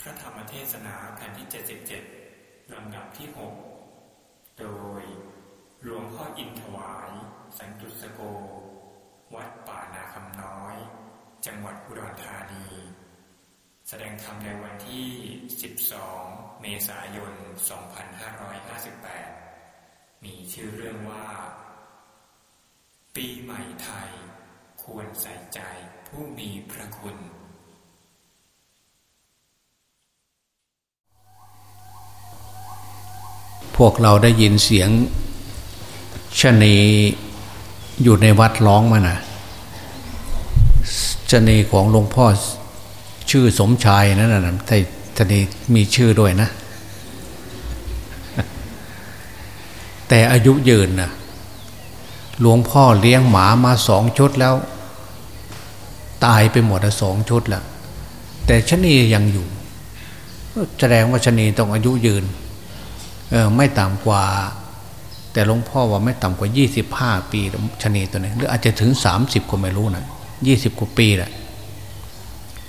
พระธรรมเทศนาแผ่นที่ 77 ลำดับที่ 6 โดยหลวงพ่ออินถวาย สันตุสโก วัดป่านาคำน้อย จังหวัดอุดรธานี แสดงธรรมในวันที่ 12 เมษายน 2558 มีชื่อเรื่องว่า ปีใหม่ไทย ควรใส่ใจผู้มีพระคุณ พวกเราได้ยินเสียงชนีอยู่ในวัดร้องมานะชะนีของหลวงพ่อชื่อสมชายนั่นนะแต่ชนีมีชื่อด้วยนะ แต่อายุยืนนะหลวงพ่อเลี้ยงหมามาสองชุดแล้ว ตายไปหมดสองชุดแล้ว แต่ชนียังอยู่ แสดงว่าชนีต้องอายุยืน เออไม่ต่ำกว่า แต่หลวงพ่อว่าไม่ต่ำกว่ายี่สิบห้าปีชนีตัวนี้หรืออาจจะถึงสามสิบก็ไม่รู้นะยี่สิบกว่าปีแหละ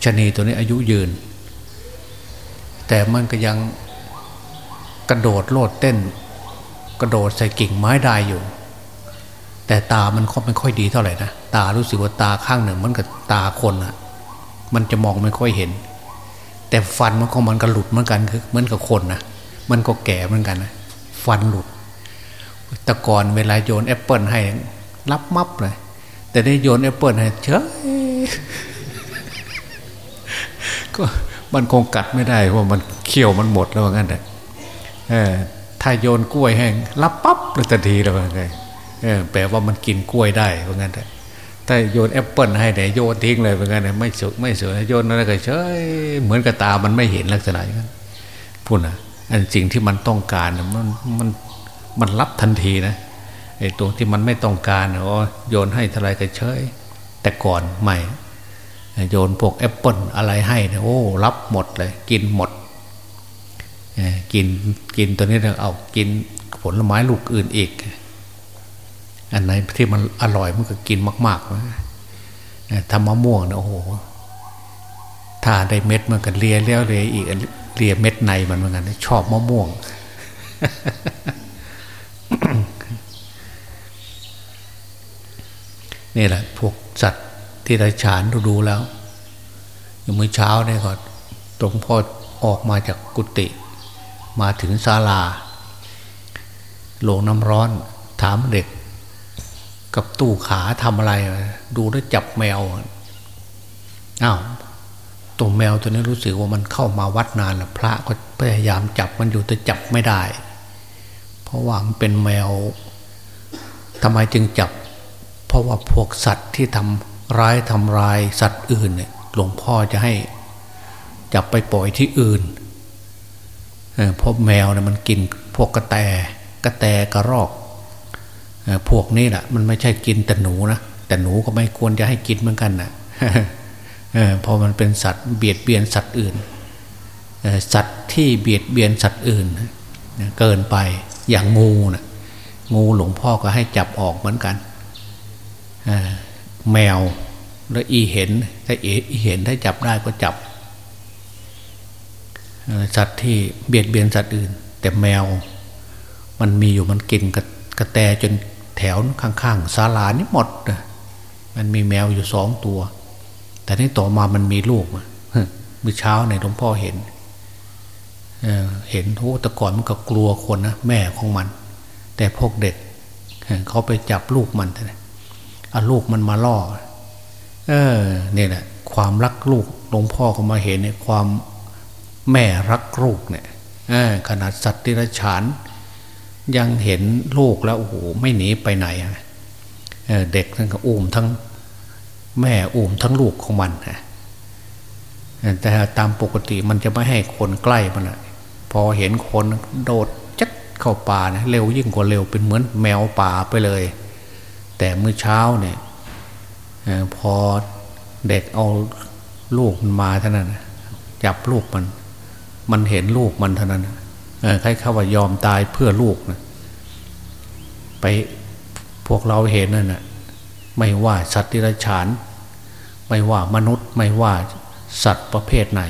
ชนีตัวนี้อายุยืน แต่มันก็ยังกระโดดโลดเต้น กระโดดใส่กิ่งไม้ได้อยู่ แต่ตามันไม่ค่อยดีเท่าไหร่นะตารู้สึกว่าตาข้างหนึ่งมันกับตาคนอะมันจะมองไม่ค่อยเห็น แต่ฟันมันก็มันก็หลุดเหมือนกันคือเหมือนกับคนนะ มันก็แก่เหมือนกันนะฟันหลุดแต่ก่อนเวลาโยนแอปเปิลให้รับมับเลยแต่ได้โยนแอปเปิลให้เฉยก็มันคงกัดไม่ได้เพราะมันเคี้ยวมันหมดแล้วงั้นแต่ถ้าโยนกล้วยแห้งรับปั๊บเลยทันทีเลยไงแปลว่ามันกินกล้วยได้เพราะงั้นแต่ถ้าโยนแอปเปิลให้แต่โยนทิ้งเลยเพราะงั้นไม่สวยไม่สวยโยนอะไรก็เฉยเหมือนกับตามันไม่เห็นลักษณะอย่างนั้นพูดนะ อันสิ่งที่มันต้องการมันมันมันรับทันทีนะไอ้ตัวที่มันไม่ต้องการโอ้โยนให้ท่าไรก็เฉย แต่ก่อนใหม่โยนพวกแอปเปิลอะไรให้เนี่ยโอ้รับหมดเลย กินหมดกินกินตัวนี้เราเอากินผลไม้ลูกอื่นอีก อันไหนที่มันอร่อยมันก็กินมากๆนะทำมะม่วงนะโอ้โหถ้าได้เม็ดมันก็เลียแล้วเลยอีก เลียเม็ดในมันเหมือนกันชอบมะม่วง นี่แหละ พวกสัตว์ที่ไรฉานดูแล้วย่างเมื่อเช้าเนี่ยก็ตรงพ่อออกมาจากกุฏิมาถึงศาลาลงน้ำร้อน ถามเด็ก กับตู้ขาทำอะไร ดูแล้วจับแมวอ้าว ตัวแมวตัวนี้รู้สึกว่ามันเข้ามาวัดนานแล้วพระก็พยายามจับมันอยู่แต่จับไม่ได้ เพราะว่ามันเป็นแมวทำไมจึงจับ เพราะว่าพวกสัตว์ที่ทำร้ายทำลายสัตว์อื่นเนี่ยหลวงพ่อจะให้จับไปปล่อยที่อื่นเพราะแมวเนี่ยมันกินพวกกระแตกระแตกระรอกพวกนี้แหละมันไม่ใช่กินแต่หนูนะแต่หนูก็ไม่ควรจะให้กินเหมือนกันนะ พอมันเป็นสัตว์เบียดเบียนสัตว์อื่นสัตว์ที่เบียดเบียนสัตว์อื่นเกินไปอย่างงูนะงูหลวงพ่อก็ให้จับออกเหมือนกันแมวแล้วอีเห็นถ้าอีเห็นถ้าจับได้ก็จับสัตว์ที่เบียดเบียนสัตว์อื่น แต่แมวมันมีอยู่มันกินกระแตจนแถวข้างๆศาลานี่หมดมันมีแมวอยู่สองตัว แต่นี่ต่อมามันมีลูกเมื่อเช้าในหลวงพ่อเห็นเเห็นโอ้แต่ก่อนมันก็กลัวคนนะแม่ของมัน แต่พวกเด็กเขาไปจับลูกมันเอาลูกมันมาล่อ เออเนี่ยแหละความรักลูกหลวงพ่อก็มาเห็นเนี่ยความแม่รักลูกเนี่ยขนาดสัตว์ที่รฉานยังเห็นลูกแล้วโอ้โหไม่หนีไปไหนเด็กทั้งอุ้มทั้ง แม่อุ้มทั้งลูกของมันนะแต่ตามปกติมันจะไม่ให้คนใกล้มันนะพอเห็นคนโดดจัดเข้าป่านะเร็วยิ่งกว่าเร็วเป็นเหมือนแมวป่าไปเลย แต่เมื่อเช้าเนี่ยพอเด็กเอาลูกมันมาเท่านั้นจับลูกมัน มันเห็นลูกมันเท่านั้นใครเข้าว่ายอมตายเพื่อลูกนะไปพวกเราเห็นนั่นนะ ไม่ว่าสัตว์ที่ไรฉาน ไม่ว่ามนุษย์ ไม่ว่าสัตว์ประเภทไหน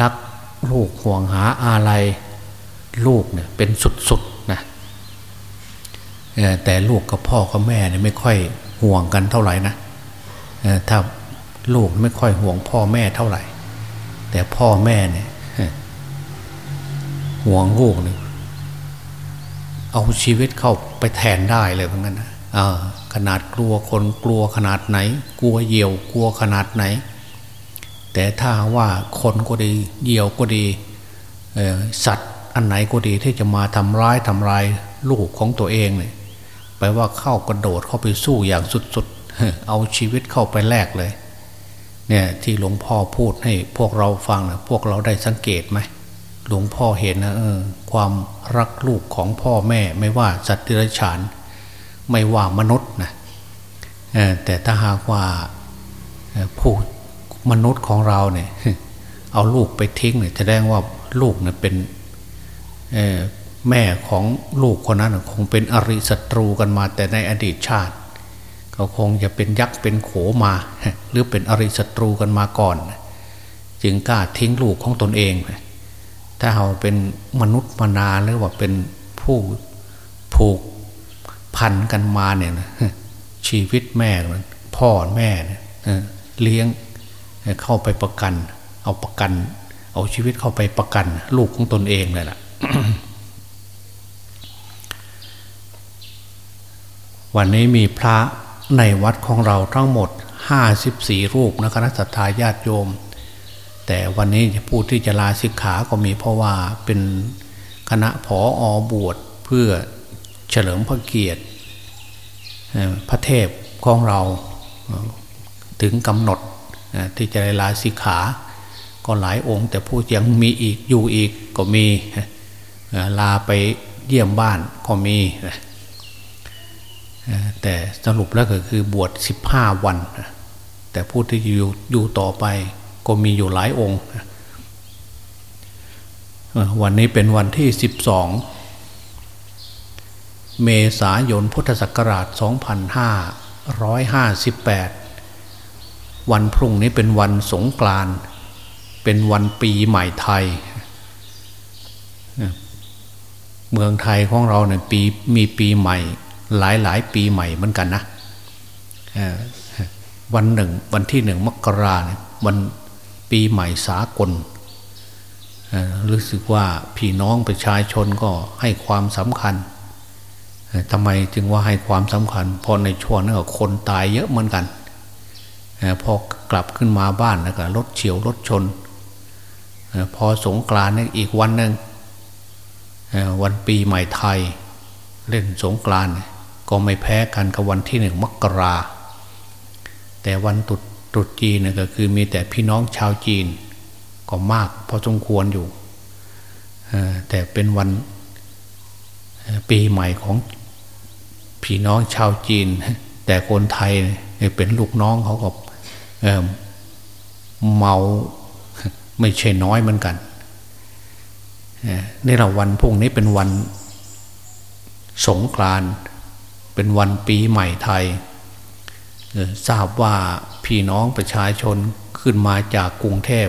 รักลูกห่วงหาอะไรลูกเนี่ยเป็นสุดๆนะแต่ลูกกับพ่อกับแม่เนี่ยไม่ค่อยห่วงกันเท่าไหร่นะถ้าลูกไม่ค่อยห่วงพ่อแม่เท่าไหร่ แต่พ่อแม่เนี่ยห่วงลูกเนี่ยเอาชีวิตเข้าไปแทนได้เลยเพราะงั้นนะ ขนาดกลัวคนกลัวขนาดไหน กลัวเหยี่ยวกลัวขนาดไหน แต่ถ้าว่าคนก็ดีเหยี่ยวก็ดีสัตว์อันไหนก็ดีที่จะมาทำร้ายทำลายลูกของตัวเองเนี่ยแปลว่าเข้ากระโดดเข้าไปสู้อย่างสุดๆ เอาชีวิตเข้าไปแลกเลย เนี่ยที่หลวงพ่อพูดให้พวกเราฟังนะพวกเราได้สังเกตไหมหลวงพ่อเห็นนะเออความรักลูกของพ่อแม่ไม่ว่าสัตว์ดิรัจฉาน ไม่ว่ามนุษย์นะแต่ถ้าหากว่าผู้มนุษย์ของเราเนี่ยเอาลูกไปทิ้งเนี่ยแสดงว่าลูกเนี่ยเป็นแม่ของลูกคนนั้นคงเป็นอริศัตรูกันมา แต่ในอดีตชาติเขาคงจะเป็นยักษ์เป็นโขมา หรือเป็นอริศัตรูกันมาก่อน จึงกล้าทิ้งลูกของตนเอง ถ้าเราเป็นมนุษย์มนาหรือว่าเป็นผู้ผูก พันกันมาเนี่ยชีวิตแม่พ่อแม่เลี้ยงเข้าไปประกัน เอาประกัน เอาชีวิตเข้าไปประกัน ลูกของตนเองเลยล่ะวันนี้มีพระในวัดของเราทั้งหมดห้าสิบสี่รูปนะคณะสัตยาญาติโยม แต่วันนี้ผู้ที่จะลาสิกขาก็มีเพราะว่าเป็นคณะผออบวชเพื่อ เฉลิมพระเกียรติพระเทพของเราถึงกำหนดที่จะลาสิกขา ก็หลายองค์ แต่ผู้ยังมีอีกอยู่อีกก็มีลาไปเยี่ยมบ้านก็มี แต่สรุปแล้วก็คือบวชสิบห้าวัน แต่ผู้ที่อยู่อยู่ต่อไปก็มีอยู่หลายองค์ วันนี้เป็นวันที่สิบสอง เมษายนพุทธศักราช 2558 วันพรุ่งนี้เป็นวันสงกรานต์เป็นวันปีใหม่ไทย เมืองไทยของเราเนี่ยปีมีปีใหม่ หลายหลายปีใหม่เหมือนกันนะวันหนึ่งวันที่หนึ่งมกราเนี่ยวันปีใหม่สากลรู้สึกว่าพี่น้องประชาชนก็ให้ความสำคัญ ทำไมจึงว่าให้ความสำคัญเพราะในช่วงนั้นคนตายเยอะเหมือนกันพอกลับขึ้นมาบ้านแล้วก็รถเฉียวรถชน พอสงกรานต์อีกวันหนึ่งวันปีใหม่ไทย เล่นสงกรานต์ก็ไม่แพ้กันกับวันที่หนึ่งมกรา แต่วันตุดตรุษจีนก็คือมีแต่พี่น้องชาวจีน ก็มากพอสมควรอยู่แต่เป็นวันปีใหม่ของ พี่น้องชาวจีน แต่คนไทยเป็นลูกน้องเขาก็เมาไม่ใช่น้อยเหมือนกันนี่เราวันพรุ่งนี้เป็นวันสงกรานเป็นวันปีใหม่ไทยทราบว่าพี่น้องประชาชนขึ้นมาจากกรุงเทพ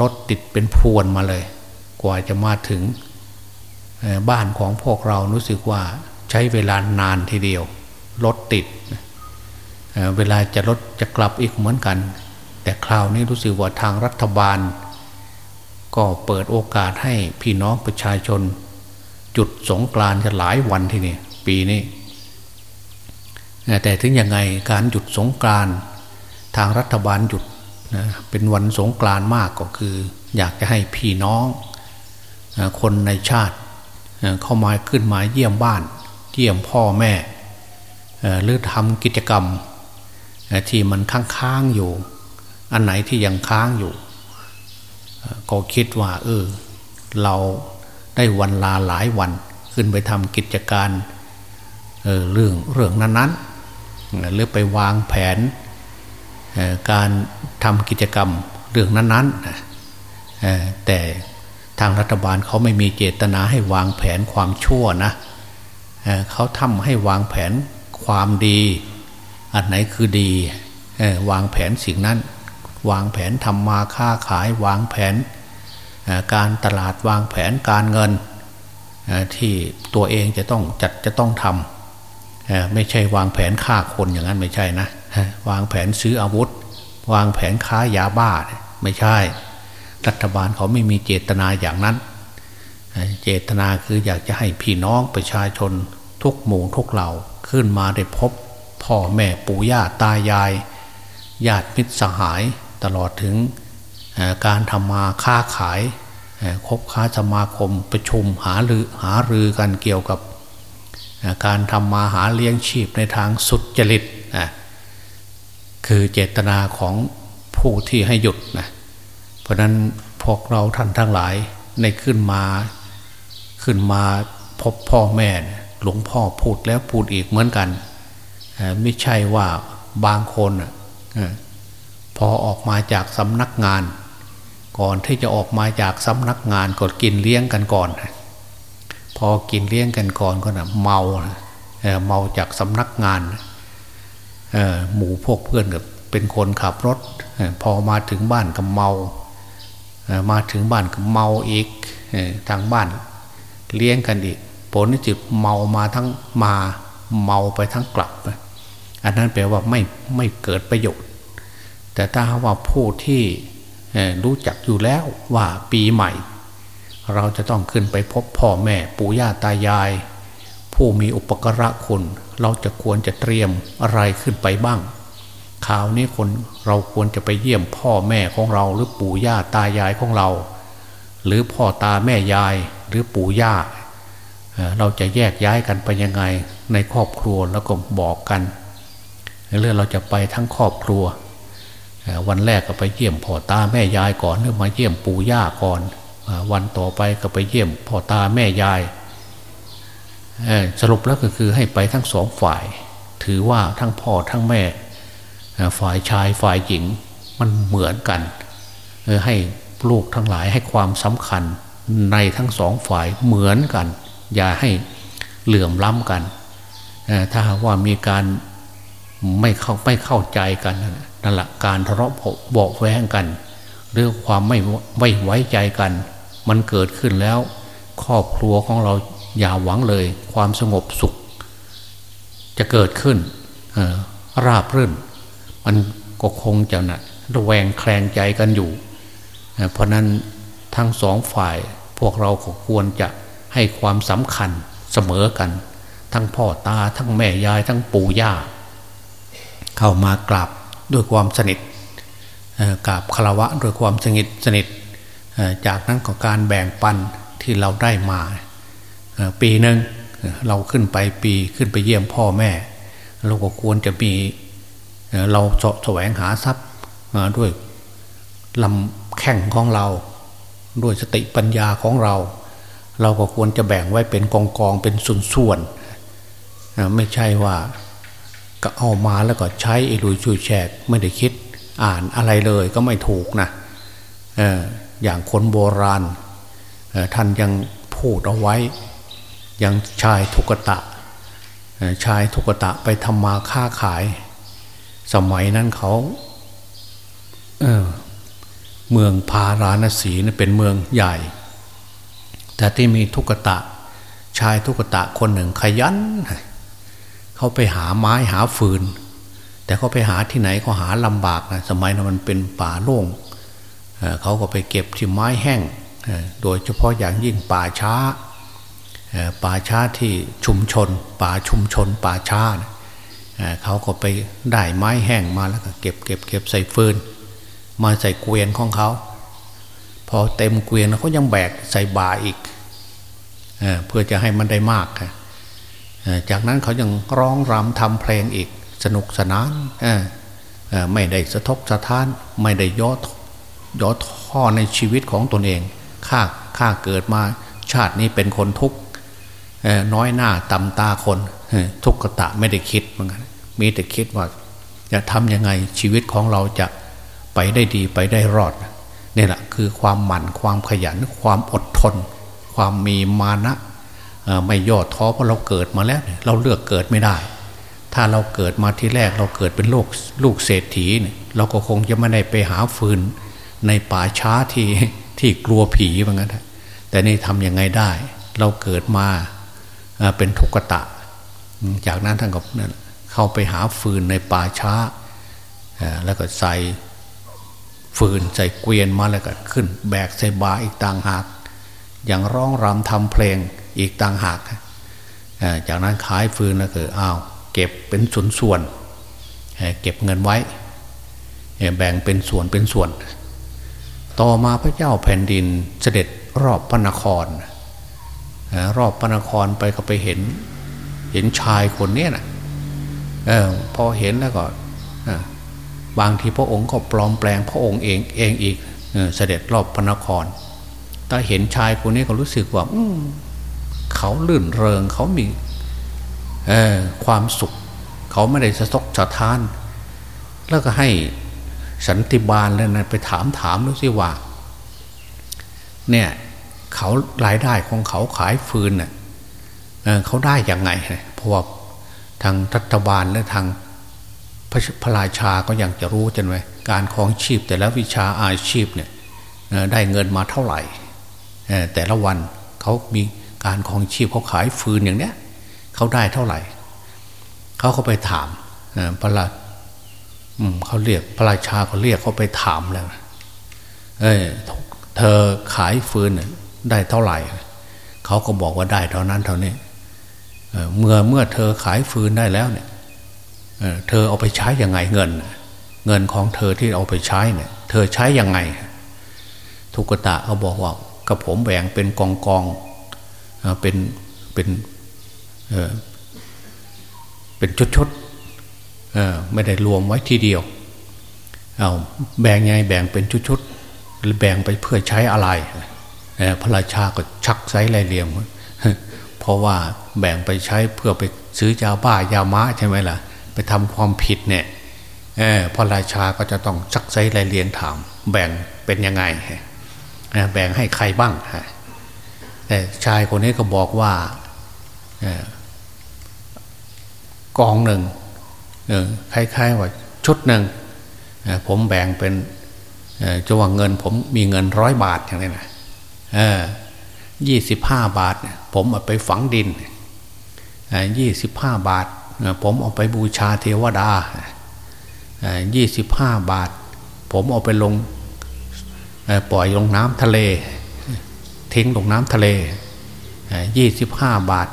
รถติดเป็นพวนมาเลย กว่าจะมาถึงบ้านของพวกเรารู้สึกว่า ช้เวลานานทีเดียวรถติดเวลาจะรถจะกลับอีกเหมือนกัน แต่คราวนี้รู้สึกว่าทางรัฐบาล ก็เปิดโอกาสให้พี่น้องประชาชน จุดสงกรานจะหลายวันทีนี้ปีนี้แต่ถึงยังไงการหยุดสงกรานทางรัฐบาลหยุดเป็นวันสงกรานมากก็คือ อยากจะให้พี่น้องคนในชาติเข้ามาขึ้นมาเยี่ยมบ้าน เยี่ยมพ่อแม่หรือทำกิจกรรมที่มันค้างๆอยู่ อันไหนที่ยังค้างอยู่ ก็คิดว่า เออ เราได้วันลาหลายวัน ขึ้นไปทำกิจการเเรื่องเรื่องนั้นๆหรือไปวางแผนการทำกิจกรรมเรื่องนั้นๆแต่ทางรัฐบาลเขาไม่มีเจตนาให้วางแผนความชั่วนะเเขาทำให้วางแผนความดี อันไหนคือดี วางแผนสิ่งนั้น วางแผนทำมาค้าขายวางแผน การตลาดวางแผนการเงินที่ตัวเองจะต้องจัดจะต้องทำไม่ใช่วางแผนฆ่าคนอย่างนั้นไม่ใช่นะวางแผนซื้ออาวุธ วางแผนค้ายาบ้าไม่ใช่ รัฐบาลเขาไม่มีเจตนาอย่างนั้น เจตนาคืออยากจะให้พี่น้องประชาชน ทุกหมู่ทุกเหล่าขึ้นมาได้พบพ่อแม่ปู่ย่าตายาย ญาติมิตรสหายตลอดถึงการทำมาค้าขายคบค้าสมาคมประชุมหารือหารือกันเกี่ยวกับการทำมาหาเลี้ยงชีพในทางสุจริตคือเจตนาของผู้ที่ให้หยุดนะเพราะนั้นพวกเราท่านทั้งหลายในขึ้นมาขึ้นมาพบพ่อแม่ หลวงพ่อพูดแล้วพูดอีกเหมือนกัน ไม่ใช่ว่าบางคนพอออกมาจากสำนักงาน ก่อนที่จะออกมาจากสำนักงานก็กินเลี้ยงกันก่อน พอกินเลี้ยงกันก่อนก็นะเมาเมาจากสำนักงานหมู่พวกเพื่อนกับเป็นคนขับรถ พอมาถึงบ้านก็เมา มาถึงบ้านก็เมาอีกทางบ้านเลี้ยงกันอีก ผลที่จิตเมามาทั้งมาเมาไปทั้งกลับ อันนั้นแปลว่าไม่ไม่เกิดประโยชน์ แต่ถ้าว่าผู้ที่รู้จักอยู่แล้วว่าปีใหม่ เราจะต้องขึ้นไปพบพ่อแม่ปู่ย่าตายาย ผู้มีอุปกระคุณ เราจะควรจะเตรียมอะไรขึ้นไปบ้างคราวนี้คนเราควรจะไปเยี่ยมพ่อแม่ของเรา หรือปู่ย่าตายายของเรา หรือพ่อตาแม่ยายหรือปู่ย่า เราจะแยกย้ายกันไปยังไงในครอบครัวแล้วก็บอกกันเรื่องเราจะไปทั้งครอบครัว วันแรกก็ไปเยี่ยมพ่อตาแม่ยายก่อนหรือมาเยี่ยมปู่ย่าก่อน วันต่อไปก็ไปเยี่ยมพ่อตาแม่ยายสรุปแล้วก็คือให้ไปทั้งสองฝ่าย ถือว่าทั้งพ่อทั้งแม่ ฝ่ายชายฝ่ายหญิงมันเหมือนกันให้ลูกทั้งหลายให้ความสำคัญในทั้งสองฝ่ายเหมือนกัน อย่าให้เหลื่อมล้ำกัน ถ้าว่ามีการไม่เข้าไม่เข้าใจกันนั่นแหละการทะเลาะเบาแวงกันเรื่องความไม่ไม่ไว้ใจกัน มันเกิดขึ้นแล้ว ครอบครัวของเราอย่าหวังเลย ความสงบสุข จะเกิดขึ้นราบรื่น มันก็คงจะนะระแวงแคลงใจกันอยู่ เพราะนั้นทั้งสองฝ่ายพวกเราควรจะ ให้ความสำคัญเสมอกัน ทั้งพ่อตาทั้งแม่ยายทั้งปู่ย่า เข้ามากราบด้วยความสนิทกราบคารวะด้วยความสนิทสนิทจากนั้นก็การแบ่งปันที่เราได้มาปีหนึ่งเราขึ้นไปปีขึ้นไปเยี่ยมพ่อแม่ เราก็ควรจะมีเราแสวงหาทรัพย์ด้วยลำแข่งของเรา ด้วยสติปัญญาของเรา เราก็ควรจะแบ่งไว้เป็นกองกองเป็นส่วนๆไม่ใช่ว่าก็เอามาแล้วก็ใช้อิรุยชุยแฉกไม่ได้คิดอ่านอะไรเลยก็ไม่ถูกนะอย่างคนโบราณท่านยังพูดเอาไว้ ยังชายทุกตะชายทุกตะไปทำมาค้าขาย สมัยนั้นเขาเเมืองพาราณสีเป็นเมืองใหญ่ แต่ที่มีทุกตะ ชายทุกตะคนหนึ่งขยัน เขาไปหาไม้หาฟืน แต่เขาไปหาที่ไหนเขาหาลำบากนะสมัยนั้นมันเป็นป่าโล่งเขาก็ไปเก็บที่ไม้แห้ง โดยเฉพาะอย่างยิ่งป่าช้า ป่าช้าที่ชุมชน ป่าชุมชน ป่าช้าเขาก็ไปได้ไม้แห้งมาแล้วก็เก็บเก็บเก็บใส่ฟืน มาใส่เกวียนของเขา อเต็มเกวียนเขายังแบกใส่บาอีกเเพื่อจะให้มันได้มากจากนั้นเขายังร้องรำทำเพลงอีกสนุกสนานไม่ได้สะทกสะท้าน ไม่ได้ย่อย่อท่อในชีวิตของตนเองข้าข้าเกิดมาชาตินี้เป็นคนทุกข์น้อยหน้าตำตาคนทุกขตะไม่ได้คิดเหมือนกันมีแต่คิดว่าจะทำยังไงชีวิตของเราจะไปได้ดีไปได้รอด นี่แหละคือความหมั่นความขยัน ความอดทน ความมีมานะไม่ย่อท้อเพราะเราเกิดมาแล้วเราเลือกเกิดไม่ได้ ถ้าเราเกิดมาที่แรกเราเกิดเป็นลูกลูกเศรษฐีเนี่ยเราก็คงจะไม่ได้ไปหาฟืน ในป่าช้าที่ที่กลัวผีเหมือนกันแต่นี่ทำยังไงได้ เราเกิดมาเป็นทุกขตะ จากนั้นท่านก็เข้าไปหาฟืนในป่าช้าแล้วก็ใส่ ฟืนใส่เกวียนมาแล้วก็ขึ้น แบกใส่บาอีกต่างหาก อย่างร้องรำทำเพลงอีกต่างหาก จากนั้นขายฟืนแล้วก็อ้าวเก็บเป็นส่วนส่วนเก็บเงินไว้ แบ่งเป็นส่วนเป็นส่วน ต่อมาพระเจ้าแผ่นดินเสด็จรอบพระนคร รอบพระนครไปก็ไปเห็น เห็นชายคนนี้นะพอเห็นแล้วก็ บางทีพระองค์ก็ปลอมแปลงพระองค์เองเองอีกเสด็จรอบพระนคร ถ้าเห็นชายคนนี้ก็รู้สึกว่าเขาลื่นเริงเขามีความสุข เขาไม่ได้สะทกสะท้าน แล้วก็ให้สันติบาลแล้วนะไปถามถามดูสิว่า เนี่ยเขารายได้ของเขาขายฟืนเน่ยเขาได้ยังไง เพราะว่าทางรัฐบาลและทาง พระพราชาก็ยังจะรู้จังไหมการครองชีพแต่ละวิชาอาชีพเนี่ยได้เงินมาเท่าไหร่ แต่ละวันเขามีการครองชีพเขาขายฟืนอย่างเนี้ยเขาได้เท่าไหร่ เขาเขาไปถามพระราเขาเรียกพระราชาเขาเรียกเขาไปถามแล้วเออเธอขายฟืนได้เท่าไหร่ เขาก็บอกว่าได้เท่านั้นเท่านี้เมื่อเมื่อเธอขายฟืนได้แล้วเนี่ย เธอเอาไปใช้ยังไงเงิน เงินของเธอที่เอาไปใช้เนี่ย เธอใช้ยังไง ทุกตะเขาบอกว่ากับผมแบ่งเป็นกองกองเป็นเป็นเป็นชุดชุดไม่ได้รวมไว้ทีเดียวเอาแบ่งไงแบ่งเป็นชุดชุดหรือแบ่งไปเพื่อใช้อะไรพระราชาก็ชักไซไรเหลี่ยมเพราะว่าแบ่งไปใช้เพื่อไปซื้อยาบ้ายาม้าใช่ไหมล่ะ ไปทำความผิดเนี่ยพระราชาก็จะต้องชักไซไรเลียงถาม แบ่งเป็นยังไงแบ่งให้ใครบ้างแต่ชายคนนี้ก็บอกว่ากองหนึ่งคล้ายๆว่าชุดหนึ่งผมแบ่งเป็นจะว่าเงินผมมีเงินร้อยบาทอย่างนี้นะยี่สิบห้าบาท ผมเอาไปฝังดินยี่สิบห้าบาท ผมเอาไปบูชาเทวดายี่สิบาท ผมเอาไปลงปล่อยลงน้ำทะเล ทิ้งลงน้ำทะเลยี่สิบาท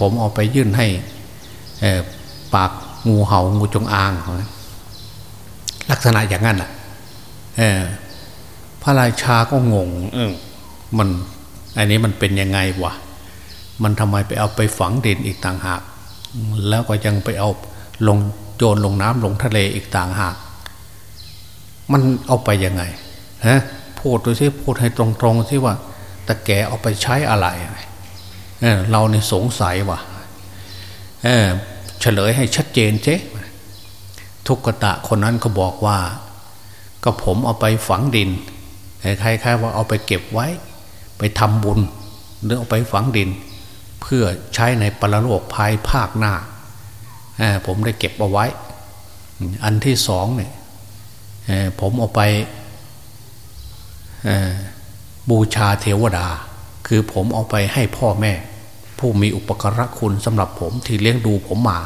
ผมเอาไปยื่นให้ปากงูเหา่างูจงอาง ลักษณะอย่างนั้นอะพระราชาก็งงมันอันนี้มันเป็นยังไงวะ มันทำไมไปเอาไปฝังดินอีกต่างหาก แล้วก็ยังไปเอาลงโจรลงน้ำลงทะเลอีกต่างหาก มันเอาไปยังไงฮะพูดดูสิพูดให้ตรงๆสิว่าตะแกเอาไปใช้อะไรเเราในสงสัยว่ะเเฉลยให้ชัดเจนเจ๊ทุกกตะคนนั้นก็บอกว่า ก็ผมเอาไปฝังดินคล้ายๆว่าเอาไปเก็บไว้ ไปทำบุญหรือเอาไปฝังดิน เพื่อใช้ในปรโลกภายภาคหน้า ผมได้เก็บเอาไว้ อันที่สองเนี่ยผมเอาไปบูชาเทวดา คือผมเอาไปให้พ่อแม่ ผู้มีอุปกรคุณสำหรับผมที่เลี้ยงดูผมมา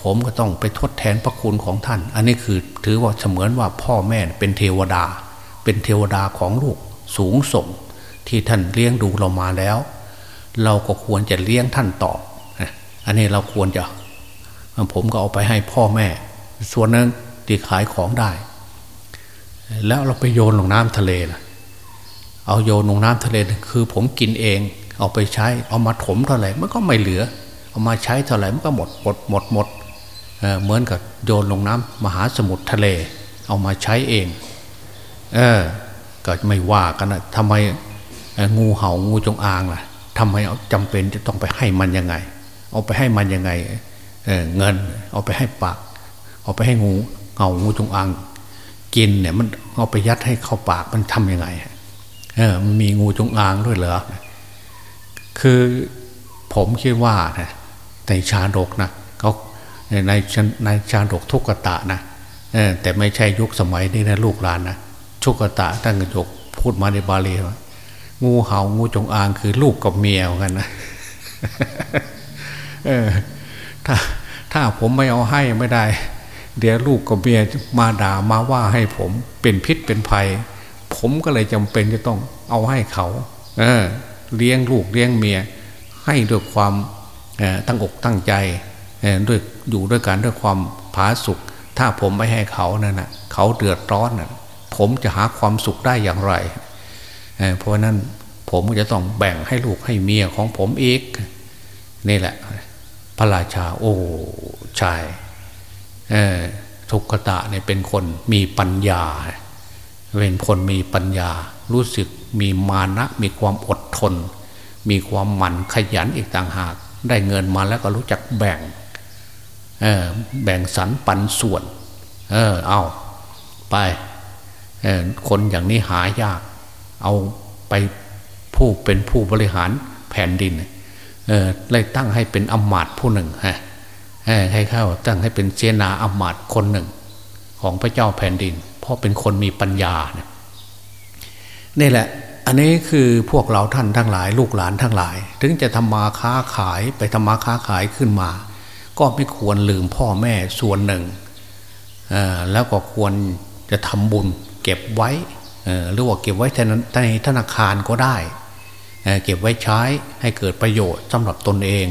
ผมก็ต้องไปทดแทนพระคุณของท่าน อันนี้คือถือว่าเสมือนว่าพ่อแม่เป็นเทวดา เป็นเทวดาของลูกสูงส่งที่ท่านเลี้ยงดูเรามาแล้ว เราก็ควรจะเลี้ยงท่านต่อ อันนี้เราควรจะ ผมก็เอาไปให้พ่อแม่ ส่วนนึงที่ขายของได้ แล้วเราไปโยนลงน้ำทะเลนะเอาโยนลงน้ำทะเลคือผมกินเอง เอาไปใช้ เอามาถมเท่าไหร่มันก็ไม่เหลือ เอามาใช้เท่าไหร่มันก็หมดหมดหมดหมดเหมือนกับโยนลงน้ำมหาสมุทรทะเล เอามาใช้เอง เออก็ไม่ว่ากันนะทำไมงูเห่างูจงอางล่ะ ทำไมจำเป็นจะต้องไปให้มันยังไง เอาไปให้มันยังไงเเงิน เอาไปให้ปาก เอาไปให้งูเห่างูจงอางกินเนี่ยมันเอาไปยัดให้เข้าปากมันทํำยังไงเออมันมีงูจงอางด้วยเหรอคือผมคิดว่านะในชาดกนะเขาในในชาดกทุกกตะนะแต่ไม่ใช่ยุคสมัยนี้นะลูกหลานนะทุกกตะตั้งยกพพูดมาในบาลีว่า งูเห่างูจงอางคือลูกกับเมียกันนะเออถ้าถ้าผมไม่เอาให้ไม่ได้ เดี๋ยวลูกกับเมียมาด่ามาว่าให้ผมเป็นพิษเป็นภัย ผมก็เลยจำเป็นจะต้องเอาให้เขา เออ เลี้ยงลูกเลี้ยงเมีย ให้ด้วยความตั้งอกตั้งใจด้วยอยู่ด้วยกันด้วยความผาสุกถ้าผมไม่ให้เขานั่นนะเขาเดือดร้อนนะผมจะหาความสุขได้อย่างไร เพราะนั้นผมก็จะต้องแบ่งให้ลูกให้เมียของผมอีกนี่แหละ พระราชา โอ้ชายทุกขตะเนี่ยเป็นคนมีปัญญา เป็นคนมีปัญญา รู้สึกมีมานะมีความอดทน มีความหมั่นขยันอีกต่างหาก ได้เงินมาแล้วก็รู้จักแบ่งแบ่งสรรปันส่วน เออเอาไปคนอย่างนี้หายาก เอาไปผู้เป็นผู้บริหารแผ่นดินเออเลยตั้งให้เป็นอมาตผู้หนึ่งฮะให้เข้าตั้งให้เป็นเสนาอมาตคนหนึ่ง ของพระเจ้าแผ่นดิน เพราะเป็นคนมีปัญญาเนี่ยนี่แหละ อันนี้คือพวกเราท่านทั้งหลาย ลูกหลานทั้งหลาย ถึงจะทำมาค้าขายไปทำมาค้าขายขึ้นมา ก็ไม่ควรลืมพ่อแม่ส่วนหนึ่งแล้วก็ควรจะทำบุญเก็บไว้ หรือว่าเก็บไว้ในธนาคารก็ได้เก็บไว้ใช้ให้เกิดประโยชน์สำหรับตนเอง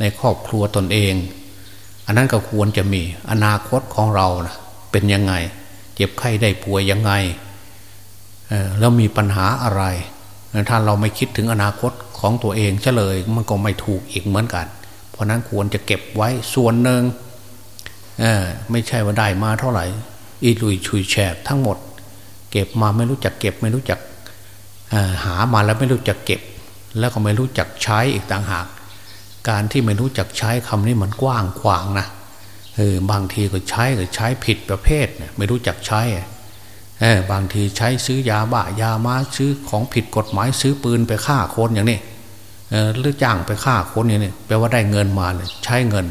ในครอบครัวตนเอง อันนั้นก็ควรจะมีอนาคตของเรานะเป็นยังไง เจ็บไข้ได้ป่วยยังไงแล้วมีปัญหาอะไร ถ้าเราไม่คิดถึงอนาคตของตัวเองเฉลยมันก็ไม่ถูกอีกเหมือนกัน เพราะนั้นควรจะเก็บไว้ส่วนหนึ่งไม่ใช่ว่าได้มาเท่าไหร่อีลุยชุยแฉกทั้งหมด เก็บมาไม่รู้จักเก็บไม่รู้จักหามาแล้วไม่รู้จักเก็บ แล้วก็ไม่รู้จักใช้อีกต่างหาก การที่ไม่รู้จักใช้คำนี้มันกว้างขวางนะเออบางทีก็ใช้ก็ใช้ผิดประเภทเนี่ยไม่รู้จักใช้เออบางทีใช้ซื้อยาบ้ายามาซื้อของผิดกฎหมายซื้อปืนไปฆ่าคนอย่างนี้เออหรือจ้างไปฆ่าคนอย่างนี้แปลว่าได้เงินมาเลยใช้เงิน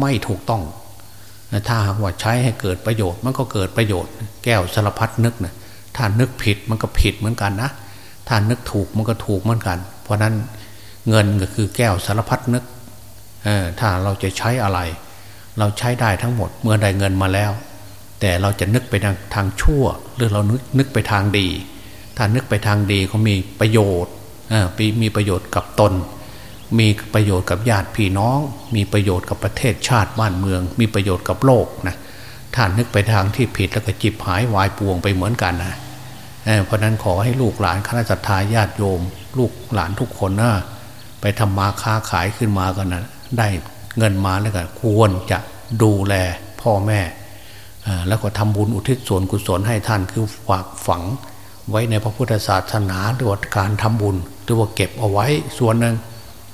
ไม่ถูกต้องถ้าหากว่าใช้ให้เกิดประโยชน์มันก็เกิดประโยชน์ แก้วสารพัดนึกนะ ถ้านึกผิดมันก็ผิดเหมือนกันนะถ้านึกถูกมันก็ถูกเหมือนกัน เพราะนั้นเงินก็คือแก้วสารพัดนึกถ้าเราจะใช้อะไร เราใช้ได้ทั้งหมดเมื่อได้เงินมาแล้ว แต่เราจะนึกไปทางทางชั่ว หรือเรานึกนึกไปทางดี ถ้านึกไปทางดีเขามีประโยชน์มีประโยชน์กับตน มีประโยชน์กับญาติพี่น้อง มีประโยชน์กับประเทศชาติบ้านเมือง มีประโยชน์กับโลกนะท่านนึกไปทางที่ผิดแล้วก็จิบหายวายปวงไปเหมือนกันนะ เพราะนั้นขอให้ลูกหลานคณะสัตยาญาติโยม ลูกหลานทุกคนนะไปทำมาค้าขายขึ้นมากันนะได้เงินมาแล้วก็ควรจะดูแลพ่อแม่แล้วก็ทำบุญอุทิศส่วนกุศลให้ท่านคือฝากฝังไว้ในพระพุทธศาสนาหรือว่าการทำบุญหรือว่าเก็บเอาไว้ส่วนหนึ่ง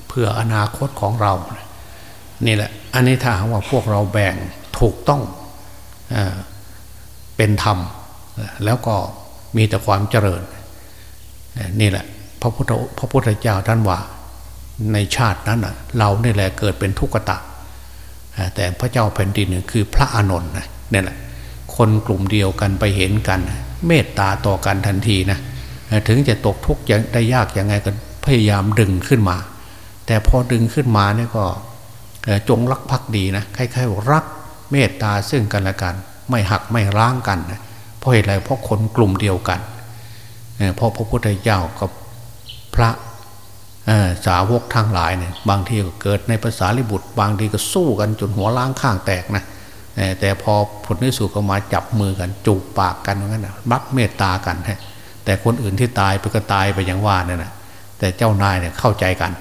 เพื่ออนาคตของเรา นี่แหละอันนี้ถ้าว่าพวกเราแบ่งถูกต้องเป็นธรรมแล้วก็ มีแต่ความเจริญนี่แหละ พระพุทธพระพุทธเจ้าท่านว่าในชาตินั้นเราเนี่แหละเกิดเป็นทุกขตะแต่พระเจ้าแผ่นดินคือพระอานนท์นี่แหละคนกลุ่มเดียวกันไปเห็นกัน เมตตาต่อกันทันทีนะถึงจะตกทุกข์ได้ยากยังไงก็พยายามดึงขึ้นมา แต่พอดึงขึ้นมาเนี่ยก็จงรักภักดีนะคล้ายๆรักเมตตาซึ่งกันและกัน ไม่หักไม่ร้างกันเพ ราะเหตุไรเพราะคนกลุ่มเดียวกันเพราะพระพุทธเจ้ากับพระสาวกทางหลายเนี่ยบางทีก็เกิดในภาษาลิบุตร บางทีก็สู้กันจนหัวล้างข้างแตกนะแต่พอผลที่สุดก็มาจับมือกันจูบปากกันงั้นนะรักเมตตากันแต่คนอื่นที่ตายไปก็ตายไปอย่างว่าเนี่ยนะแต่เจ้านายเนี่ยเข้าใจกัน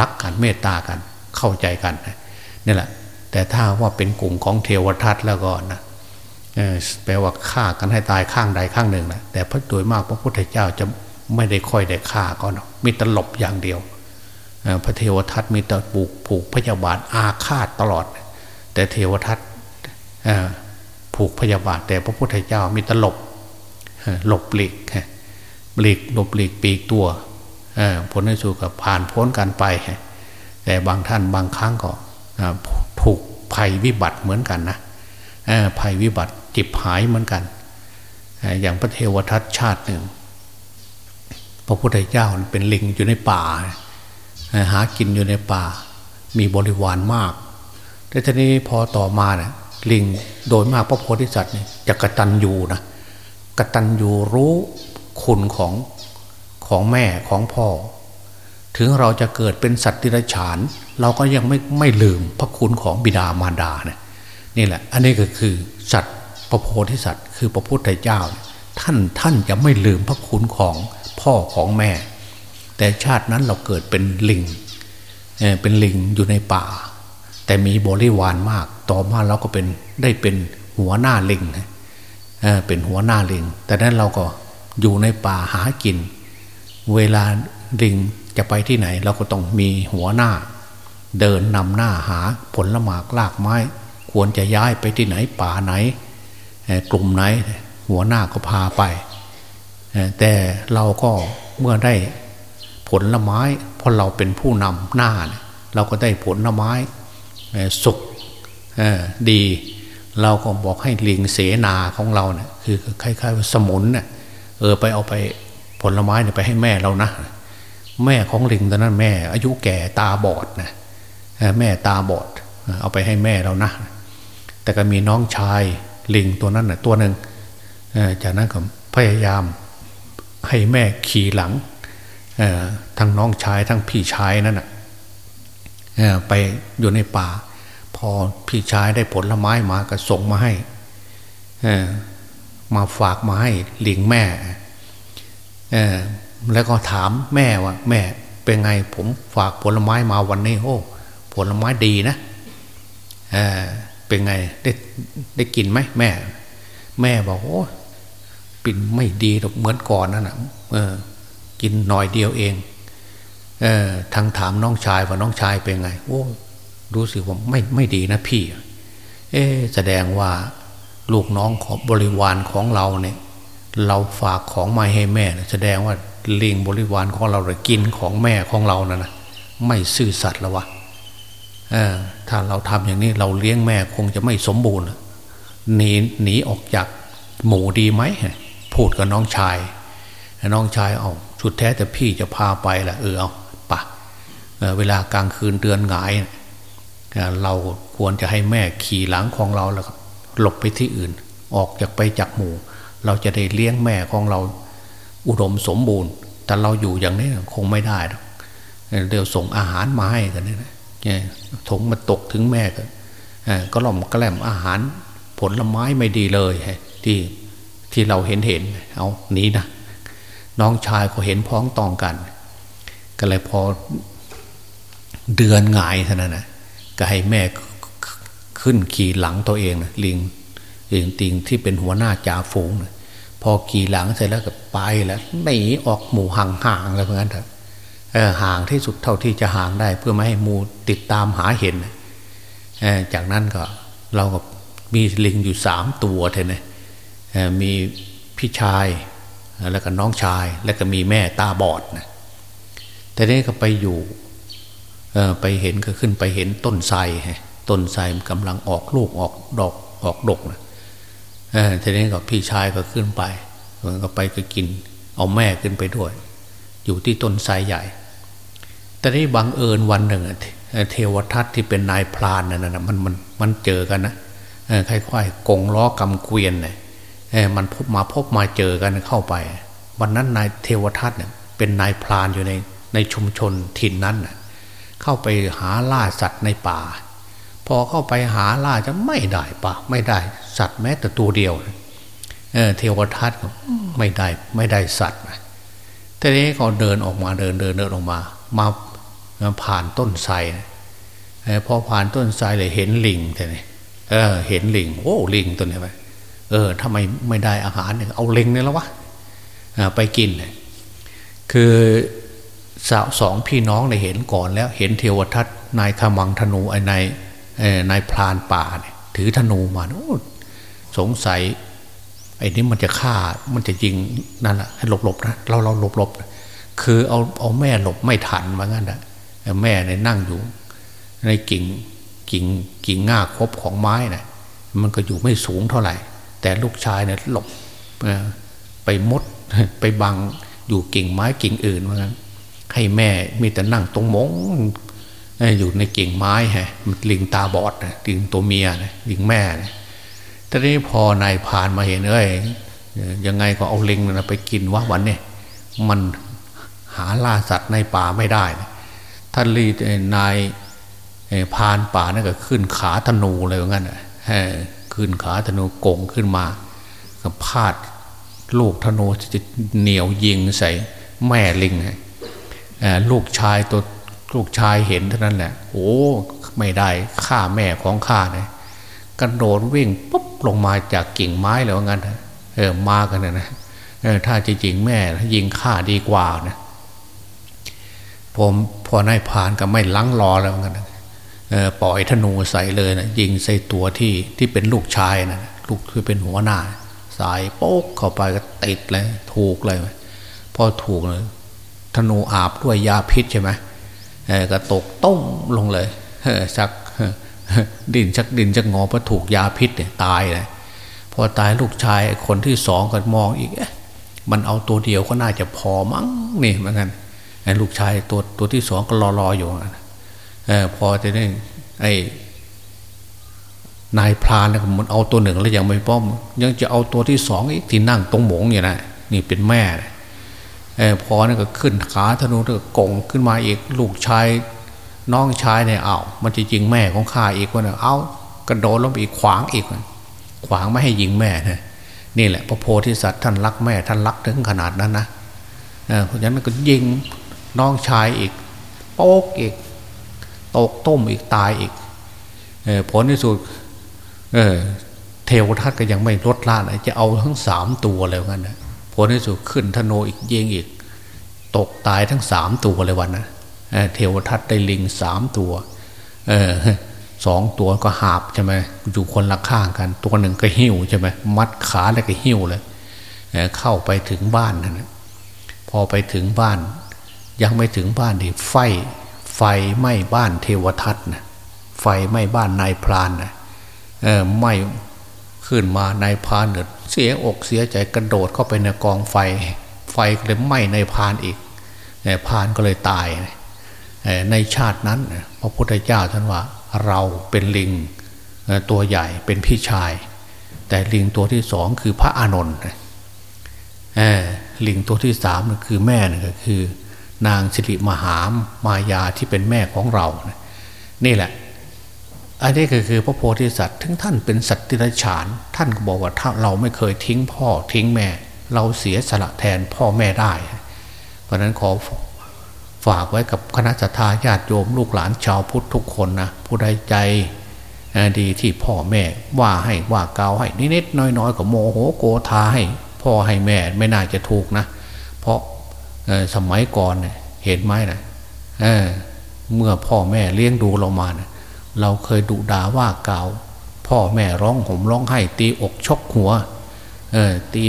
รักกันเมตตากันเข้าใจกันนี่แหละ แต่ถ้าว่าเป็นกลุ่มของเทวทัตแล้วก็นะ แปลว่าฆ่ากันให้ตายข้างใดข้างหนึ่งนะแต่พระโดยมากพระพุทธเจ้าจะไม่ได้ค่อยได้ฆ่าก็เนาะมีตลบอย่างเดียวพระเทวทัตมีแตะปูกผูกพยาบาทอาฆาตตลอด แต่เทวทัตผูกพยาบาท แต่พระพุทธเจ้ามีตลบหลบหลีกหลีกหลบหลีกปีกตัวผลในสุดก็ผ่านพ้นกันไป แต่บางท่านบางครั้งก็ถูกภัยวิบัติเหมือนกันนะภัยวิบัติ จิบหายเหมือนกัน อย่างพระเทวทัตชาติหนึ่ง พระพุทธเจ้าเป็นลิงอยู่ในป่า หากินอยู่ในป่า มีบริวารมาก แต่ทีนี้พอต่อมาเนี่ยลิงโดยมากพระโพธิสัตว์เนี่ยจะกระตันยูนะกระตันยูรู้คุณของของแม่ของพ่อ ถึงเราจะเกิดเป็นสัตว์ดิรัจฉาน เราก็ยังไม่ไม่ลืมพระคุณของบิดามารดาเนี่ยนี่แหละ อันนี้ก็คือสัตว์ พระโพธิสัตว์ คือพระพุทธเจ้า ท่านท่านจะไม่ลืมพระคุณของพ่อของแม่ แต่ชาตินั้นเราเกิดเป็นลิงเป็นลิงอยู่ในป่า แต่มีบริวารมาก ต่อมาเราก็เป็นได้เป็นหัวหน้าลิงเป็นหัวหน้าลิง แต่นั้นเราก็อยู่ในป่าหากิน เวลาลิงจะไปที่ไหน เราก็ต้องมีหัวหน้า เดินนำหน้าหาผลละหมากลากไม้ ควรจะย้ายไปที่ไหนป่าไหน กลุ่มไหน หัวหน้าก็พาไป แต่เราก็เมื่อได้ผลละไม้เพราะเราเป็นผู้นำหน้า เราก็ได้ผลละไม้สุกดี เราก็บอกให้ลิงเสนาของเราเนี่ยคือคล้ายๆสมุนเนี่ยเออไปเอาไปผลไม้เนี่ยไปให้แม่เรานะแม่ของลิงตอนนั้นแม่ อายุแก่ตาบอดนะแม่ตาบอด เอาไปให้แม่เรานะแต่ก็มีน้องชาย ลิงตัวนั้นน่ะตัวหนึ่งจากนั้นก็พยายามให้แม่ขี่หลังทั้งน้องชายทั้งพี่ชายนั่นน่ะไปอยู่ในป่า พอพี่ชายได้ผลไม้มาก็ส่งมาให้มาฝากมาให้ลิงแม่แล้วก็ถามแม่ว่า แม่เป็นไงผมฝากผลไม้มาวันนี้โอ้ผลไม้ดีนะ เป็นไงได้ได้กินไหมแม่ แม่บอกโอ้ปิ่นไม่ดีหรอกเหมือนก่อนนั่นนะเออ กินหน่อยเดียวเอง เออทางถามน้องชายว่าน้องชายเป็นไง โอ้รู้สึกว่าไม่ไม่ดีนะพี่ เอแสดงว่าลูกน้องของบริวารของเราเนี่ย เราฝากของมาให้แม่แสดงว่าลิงบริวารของเราเลยกินของแม่ของเรานะ่ะนะไม่ซื่อสัตย์แล้ววะ ถ้าเราทำอย่างนี้เราเลี้ยงแม่คงจะไม่สมบูรณ์หนีหนีออกจากหมู่ดีไหมพูดกับน้องชาย น้องชายเอาสุดแท้แต่พี่จะพาไปแหละเออเอาปะเวลากลางคืนเดือนหงายเราควรจะให้แม่ขี่หลังของเราแล้วหลบไปที่อื่น ออกจากไปจากหมู่ เราจะได้เลี้ยงแม่ของเรา อุดมสมบูรณ์ แต่เราอยู่อย่างนี้คงไม่ได้เดี๋ยวส่งอาหารมาให้กันนี่นะ ถงมาตกถึงแม่ก็ก็ล่อมกระแลมอาหาร ผลไม้ไม่ดีเลยที่ที่เราเห็นเห็นเอานี้นะน้องชายก็เห็นพ้องตองกัน ก็เลยพอเดือนหงายเท่านั้นนะก็ให้แม่ขึ้นขี่หลังตัวเองนะลิงลิงติงที่เป็นหัวหน้าจ่าฝูงนะพอขี่หลังเสร็จแล้วก็ไปแล้วหนีออกหมู่ห่างๆอะไรเพื่อนเถอะ ห่างที่สุดเท่าที่จะห่างได้ เพื่อไม่ให้มูติดตามหาเห็น จากนั้นก็เราก็มีลิงอยู่สามตัวเท่านี่มีพี่ชายแล้วก็น้องชายแล้วก็มีแม่ตาบอดนะแต่นี้ก็ไปอยู่ไปเห็นก็ขึ้นไปเห็นต้นไทรต้นไทรกำลังออกลูกออกดอกออกดกนะทีนี้ก็พี่ชายก็ขึ้นไปก็ไปก็กิน เอาแม่ขึ้นไปด้วย อยู่ที่ต้นไทรใหญ่ แต่นี้บังเอิญวันหนึ่งเทวทัตที่เป็นนายพรานนั่นนะมันมันมันเจอกันนะค่อยๆกงล้อกำเกวียนเนี่ยมันพบมาพบมาเจอกันเข้าไป วันนั้นนายเทวทัตเนี่ยเป็นนายพรานอยู่ในในชุมชนถิ่นนั้นเข้าไปหาล่าสัตว์ในป่า พอเข้าไปหาล่าจะไม่ได้ป่าไม่ได้สัตว์แม้แต่ตัวเดียวเเทวทัตไม่ได้ไม่ได้สัตว์ทีนี้เขาเดินออกมาเดินเดินเดินออกมา มา ผ่านต้นไทรพอผ่านต้นไทรเลยเห็นลิงแต่นี่เออ เห็นลิง โอ้ลิงตัวนี้ไปเออทำไมไม่ได้อาหารเนี่ยเอาลิงเนี่ยแล้ววะไปกินเลยคือสาวสองพี่น้องเนี่ยเห็นก่อนแล้ว เห็นเทวทัตนายขมังธนูไอ้นายนายพรานป่าเนี่ยถือธนูมาโอ้สงสัยไอ้นี้มันจะฆ่ามันจะยิงนั่นแหละให้หลบๆนะเราเราหลบๆคือเอาเอาแม่หลบไม่ทันว่างั้นนะ แม่เนี่ยนั่งอยู่ ในกิ่งกิ่งกิ่งง่าคบของไม้นะ่ะมันก็อยู่ไม่สูงเท่าไหร่ แต่ลูกชายเนี่ยหลบไปมดไปบังอยู่กิ่งไม้กิ่งอื่นว่างั้นให้แม่มีแต่นั่งตรงมงอยู่ในกิ่งไม้ฮะลิงตาบอดนะลิงตัวเมียนะลิงแม่นะทีนี้พอนายพานมาเห็นเอ้ยยังไงก็เอาลิงนะไปกินว่าวันนี้มันหาล่าสัตว์ในป่าไม่ได้นะ ท่านรีนายพานป่านั่นก็ขึ้นขาธนูเลยว่างั้นขึ้นขาธนูกงขึ้นมาก็พาดลูกธนูจะเหนียวยิงใส่แม่ลิงลูกชายตัวลูกชายเห็นเท่านั้นแหละโอ้ไม่ได้ฆ่าแม่ของข้าเนี่ยกระโดดวิ่งปุ๊บลงมาจากกิ่งไม้แล้วงั้นเออมากันนะถ้าจริงแม่ยิงฆ่าดีกว่านะ ผมพอนายพานก็ไม่ลังรอแล้วงั้นปล่อยธนูใส่เลยนะยิงใส่ตัวที่ที่เป็นลูกชายนะลูกคือเป็นหัวหน้า สายโป๊กเข้าไปก็ติดเลยถูกเลยพอถูกเลยธนูอาบด้วยยาพิษใช่ไหมก็ตกต้มลงเลยชักดินชักดินชักงอเพราะถูกยาพิษเนี่ยตายเลยพอตายลูกชายคนที่สองก็มองอีกมันเอาตัวเดียวก็น่าจะพอมั้งนี่เหมือนกัน ลูกชายตัวตัวที่สองก็รอรออยู่อพอจะได้ไอ้นายพรานเนี่ยมันเอาตัวหนึ่งแล้วยังไม่ป้อม ยังจะเอาตัวที่สองอีกที่นั่งตรงหมงอยู่นะนี่เป็นแม่อพอเนี่ยก็ขึ้นขาธนูก็กงขึ้นมาอีกลูกชายน้องชายเนี่ยเอามันจะยิงแม่ของข้าอีกว่าเนี่ยเอากระโดดลงไปอีกขวางอีก ขวางไม่ให้ยิงแม่นะนี่แหละพระโพธิสัตว์ท่านรักแม่ท่านรักถึงขนาดนั้นนะเพราะฉะนั้นก็ยิง น้องชายอีกโป๊กอีก ตกต้มอีกตายอีกผลที่สุดเทวทัตก็ยังไม่ลดละจะเอาทั้งสามตัวเลยกันนะผลที่สุดขึ้นธโนอีกยิงอีก ตกตายทั้งสามตัวเลยวันนะเทวทัตได้ลิงสามตัวสองตัวก็หาบใช่ไหมอยู่คนละข้างกัน ตัวหนึ่งก็หิ้วใช่ไหมมัดขาแล้วก็หิ้วเลยเเข้าไปถึงบ้านนะพอไปถึงบ้าน ยังไม่ถึงบ้านดิไฟไฟไหม้บ้านเทวทัตนะไฟไหม้บ้านนายพรานนะเออไหม้ขึ้นมานายพรานเดือดเสียอกเสียใจกระโดดเข้าไปในกองไฟ ไฟเลยไหม้นายพรานอีกนายพรานก็เลยตายในชาตินั้นพระพุทธเจ้าท่านว่าเราเป็นลิงตัวใหญ่เป็นพี่ชาย แต่ลิงตัวที่สองคือพระอานนท์ลิงตัวที่สามคือแม่ก็คือ นางสิริมหามายาที่เป็นแม่ของเรา นี่แหละ อันนี้ก็คือพระโพธิสัตว์ถึงท่านเป็นสัตว์ที่ไรฉาน ท่านก็บอกว่าถ้าเราไม่เคยทิ้งพ่อทิ้งแม่ เราเสียสละแทนพ่อแม่ได้ เพราะนั้นขอฝากไว้กับคณะสัตยาติโยมลูกหลานชาวพุทธทุกคนนะผู้ใดใจดีที่พ่อแม่ว่าให้ว่าเกาให้นิดๆน้อยๆก็โมโหโกธาให้พ่อให้แม่ไม่น่าจะถูกนะ เพราะ สมัยก่อนเห็นไหมนะเเมื่อพ่อแม่เลี้ยงดูเรามานะเราเคยดุด่าว่าเกาพ่อแม่ร้องห่มร้องไห้ ตีอกชกหัวตี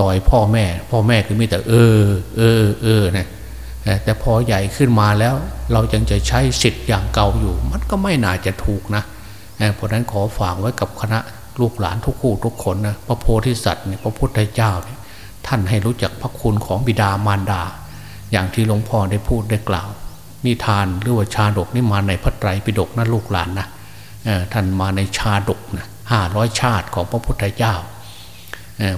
ต่อยพ่อแม่ พ่อแม่คือมีแต่เออ เออเออนี่ยแต่พอใหญ่ขึ้นมาแล้ว เราจึงจะใช้สิทธิ์อย่างเก่าอยู่ มันก็ไม่น่าจะถูกนะเพราะนั้นขอฝากไว้กับคณะลูกหลานทุกคู่ทุกคนนะพระโพธิสัตว์เนี่ยพระพุทธเจ้าเนี่ย ท่านให้รู้จักพระคุณของบิดามารดา อย่างที่หลวงพ่อได้พูดได้กล่าว นิทานหรือว่าชาดกนี่มาในพระไตรปิฎกนะลูกหลานนะท่านมาในชาดกนะห้าร้อยชาติของพระพุทธเจ้า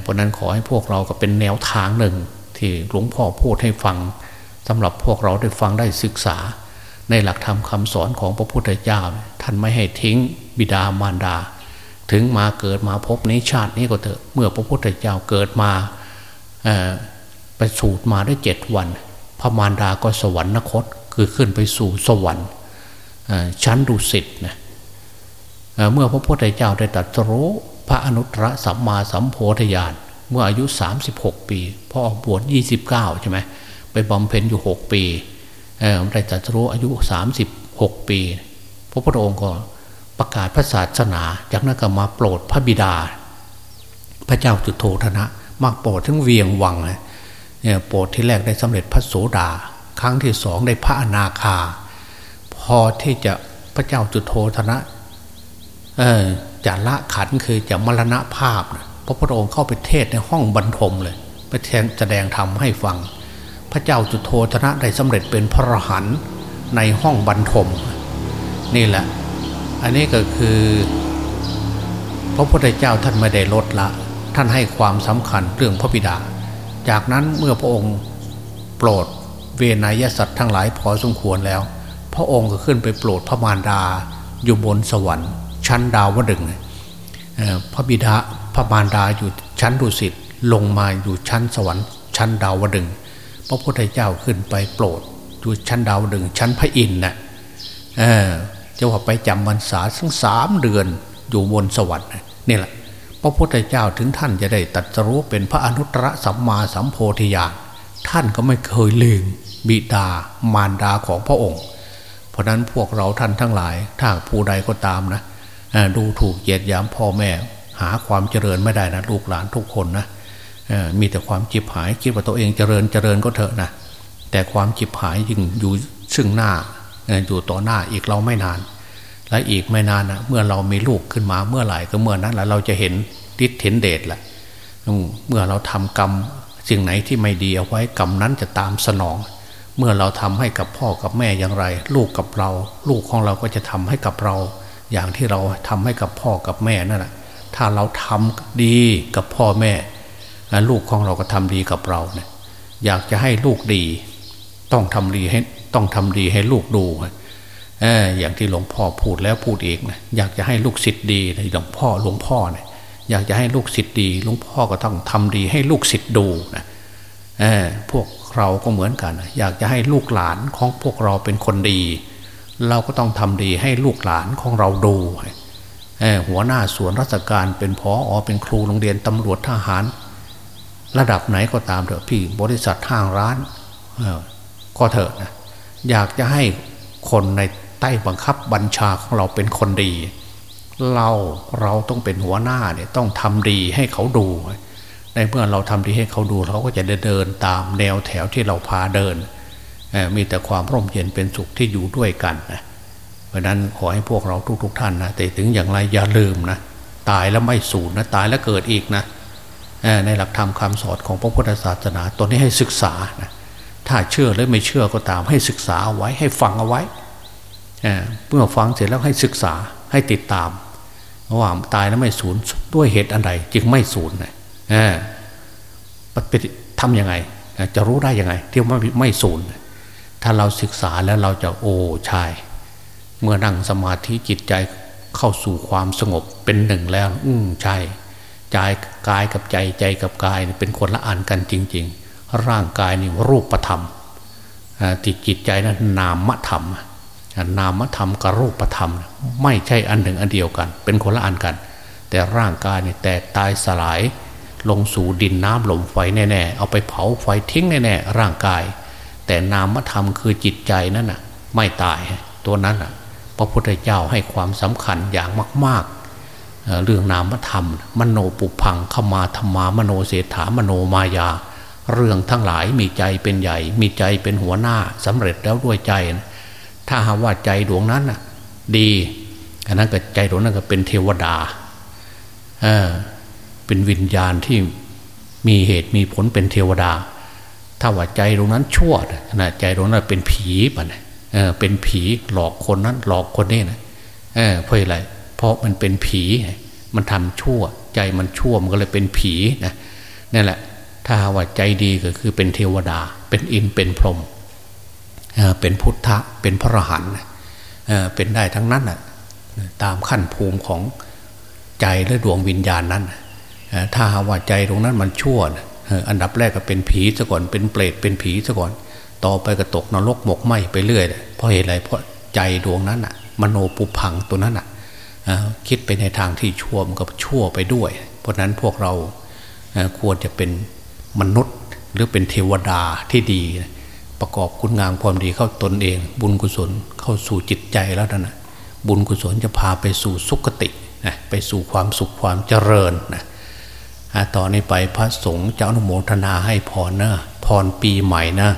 เพราะนั้นขอให้พวกเราก็เป็นแนวทางหนึ่ง ที่หลวงพ่อพูดให้ฟังสำหรับพวกเราได้ฟังได้ศึกษา ในหลักธรรมคาสอนของพระพุทธเจ้า ท่านไม่ให้ทิ้งบิดามารดา ถึงมาเกิดมาพบในชาตินี้ก็เถอะเมื่อพระพุทธเจ้าเกิดมา ไปสูตรมาได้เจ็ดวัน พระมารดาก็สวรรคตคือขึ้นไปสู่สวรรค์ชั้นดุสิตนะเมื่อพระพุทธเจ้าได้ตรัสรู้พระอนุตตรสัมมาสัมโพธิญาณเมื่ออายุ 36 ปีพออบวช29 ใช่ไหมไปบำเพ็ญอยู่หกปีได้ตรัสรู้อายุสามสิบหกปี พระพุทธองค์ก็ประกาศพระศาสนา จากนั้นก็มาโปรดพระบิดา พระเจ้าจุโธธนะ มาโปรดทั้งเวียงวังเนี่ยโปรดที่แรกได้สำเร็จพระโสดา ครั้งที่สองได้พระอนาคา พอที่จะพระเจ้าจุโธธนะจะละขันคือจะมรณะภาพพระพุทธองค์เข้าไปเทศในห้องบรรทมเลยไปแทนแสดงธรรมให้ฟัง พระเจ้าจุโธธนะได้สำเร็จเป็นพระอรหันต์ในห้องบรรทม นี่แหละ อันนี้ก็คือ พระพุทธเจ้าท่านไม่ได้ลดละ ท่านให้ความสำคัญเรื่องพระบิดา จากนั้นเมื่อพระองค์โปรดเวนยสัตว์ทั้งหลายพอสมควรแล้ว พระองค์ก็ขึ้นไปโปรดพระมารดาอยู่บนสวรรค์ ชั้นดาวดึงพระบิดาพระมารดาอยู่ชั้นดุสิตลงมาอยู่ชั้นสวรรค์ ชั้นดาวดึงพระพุทธเจ้าขึ้นไปโปรดอยู่ชั้นดาวดึงชั้นพระอินทร์นะ่ะจะว่าไปจำพรรษาทั้งสามเดือนอยู่บนสวรรค์นี่แหละ พระพุทธเจ้าถึงท่านจะได้ตัดสู้เป็นพระอนุตตรสัมมาสัมโพธิญาณท่านก็ไม่เคยลืมบิดามารดาของพระองค์ เพราะนั้นพวกเราท่านทั้งหลายถ้าผู้ใดก็ตามนะดูถูกเหยียดหยามพ่อแม่ หาความเจริญไม่ได้นะลูกหลานทุกคนนะมีแต่ความจิบหายคิดว่าตัวเองเจริญเจริญก็เถอะนะแต่ความจิบหายยิ่งอยู่ซึ่งหน้าอยู่ต่อหน้าอีกเราไม่นาน และอีกไม่นานนะเมื่อเรามีลูกขึ้นมาเมื่อไหร่ก็เมื่อนั้นแหละเราจะเห็นทิศเห็นเดชแหละเมื่อเราทำกรรมสิ่งไหนที่ไม่ดีเอาไว้กรรมนั้นจะตามสนอง เมื่อเราทำให้กับพ่อกับแม่อย่างไร ลูกกับเรา ลูกของเราก็จะทำให้กับเรา อย่างที่เราทำให้กับพ่อกับแม่นั่นแหละถ้าเราทำดีกับพ่อแม่ลูกของเราก็ทำดีกับเราเนี่ยอยากจะให้ลูกดี ต้องทำดีให้ต้องทำดีให้ลูกดูเอออย่างที่หลวงพ่อพูดแล้วพูดอีกนะอยากจะให้ลูกศิษย์ดีหลวงพ่อหลวงพ่อเนี่ยอยากจะให้ลูกศิษย์ดีหลวงพ่อก็ต้องทำดีให้ลูกศิษย์ดูนะเออพวกเราก็เหมือนกัน อยากจะให้ลูกหลานของพวกเราเป็นคนดี เราก็ต้องทำดีให้ลูกหลานของเราดูหัวหน้าส่วนราชการเป็นพออเป็นครูโรงเรียนตำรวจทหาร ระดับไหนก็ตามเถอะพี่บริษัทห้างร้านก็เถอะนะอยากจะให้คนใน ใต้บังคับบัญชาของเราเป็นคนดี เราเราต้องเป็นหัวหน้าเนี่ยต้องทำดีให้เขาดู ในเมื่อเราทำดีให้เขาดูเขาก็จะเดินตามแนวแถวที่เราพาเดิน มีแต่ความร่มเย็นเป็นสุขที่อยู่ด้วยกันนะเพราะนั้นขอให้พวกเราทุก ๆทท่านนะแต่ถึงอย่างไรอย่าลืมนะตายแล้วไม่สูญนะตายแล้วเกิดอีกนะในหลักธรรมคำสอนของพระพุทธศาสนาตัวนี้ให้ศึกษานะถ้าเชื่อหรือไม่เชื่อก็ตามให้ศึกษาเอาไว้ให้ฟังเอาไว้ เมื่อฟังเสร็จแล้วให้ศึกษาให้ติดตามว่าตายแล้วไม่สูญด้วยเหตุอันใดจึงไม่สูญนะปฏิทำยังไง จะรู้ได้ยังไง ที่ว่ไม่สูญถ้าเราศึกษาแล้วเราจะโอ้ชาย เมื่อนั่งสมาธิจิตใจเข้าสู่ความสงบเป็นหนึ่งแล้ว อืมใช่ใจกายกับใจใจกับกายเป็นคนละอันกันจริง ๆ ร่างกายนี่รูปธรรมติจิตใจนะั้นนามธรรม นามธรรมกับรูปธรรม ไม่ใช่อันหนึ่งอันเดียวกัน เป็นคนละอันกัน แต่ร่างกายเนี่ยแตกตายสลาย ลงสู่ดินน้ำลมไฟแน่ๆเอาไปเผาไฟทิ้งแน่ๆร่างกาย แต่นามธรรมคือจิตใจนั่นน่ะไม่ตายตัวนั้นน่ะพระพุทธเจ้าให้ความสำคัญอย่างมาก ๆ เรื่องนามธรรม มโนปุพังขมาธรรมามโนเศรษฐามโนมายา เรื่องทั้งหลายมีใจเป็นใหญ่ มีใจเป็นหัวหน้าสำเร็จแล้วด้วยใจ ถ้าหาว่าใจดวงนั้นดีอันนั้นก็ใจดวงนั้นก็เป็นเทวดาเออเป็นวิญญาณที่มีเหตุมีผลเป็นเทวดา ถ้าว่าใจดวงนั้นชั่วนะใจดวงนั้นเป็นผีป่ะเนี่ยเป็นผีหลอกคนนั้นหลอกคนนี้นะเออเพราะอะไรเพราะมันเป็นผี มันทำชั่ว ใจมันชั่วมันก็เลยเป็นผีนะนี่แหละ ถ้าว่าใจดีก็คือเป็นเทวดา เป็นอินเป็นพรหม เป็นพุทธะเป็นพระอรหันต์เป็นได้ทั้งนั้นตามขั้นภูมิของใจและดวงวิญญาณนั้น ถ้าว่าใจตรงนั้นมันชั่วอันดับแรกก็เป็นผีซะก่อนเป็นเปรตเป็นผีซะก่อน ต่อไปก็ตกนรกหมกไหมไปเรื่อยเพราะเหตุอะไรเพราะใจดวงนั้นอะมโนปุพังตัวนั้นอะคิดไปในทางที่ชั่วมันก็ชั่วไปด้วย เพราะนั้นพวกเราควรจะเป็นมนุษย์หรือเป็นเทวดาที่ดี ประกอบคุณงามความดีเข้าตนเอง บุญกุศลเข้าสู่จิตใจแล้วนะบุญกุศลจะพาไปสู่สุคตินะไปสู่ความสุขความเจริญนะต่อนนี้ไปพระสงฆ์เจ้าอนุโมทนาให้พรนะพรปีใหม่นะ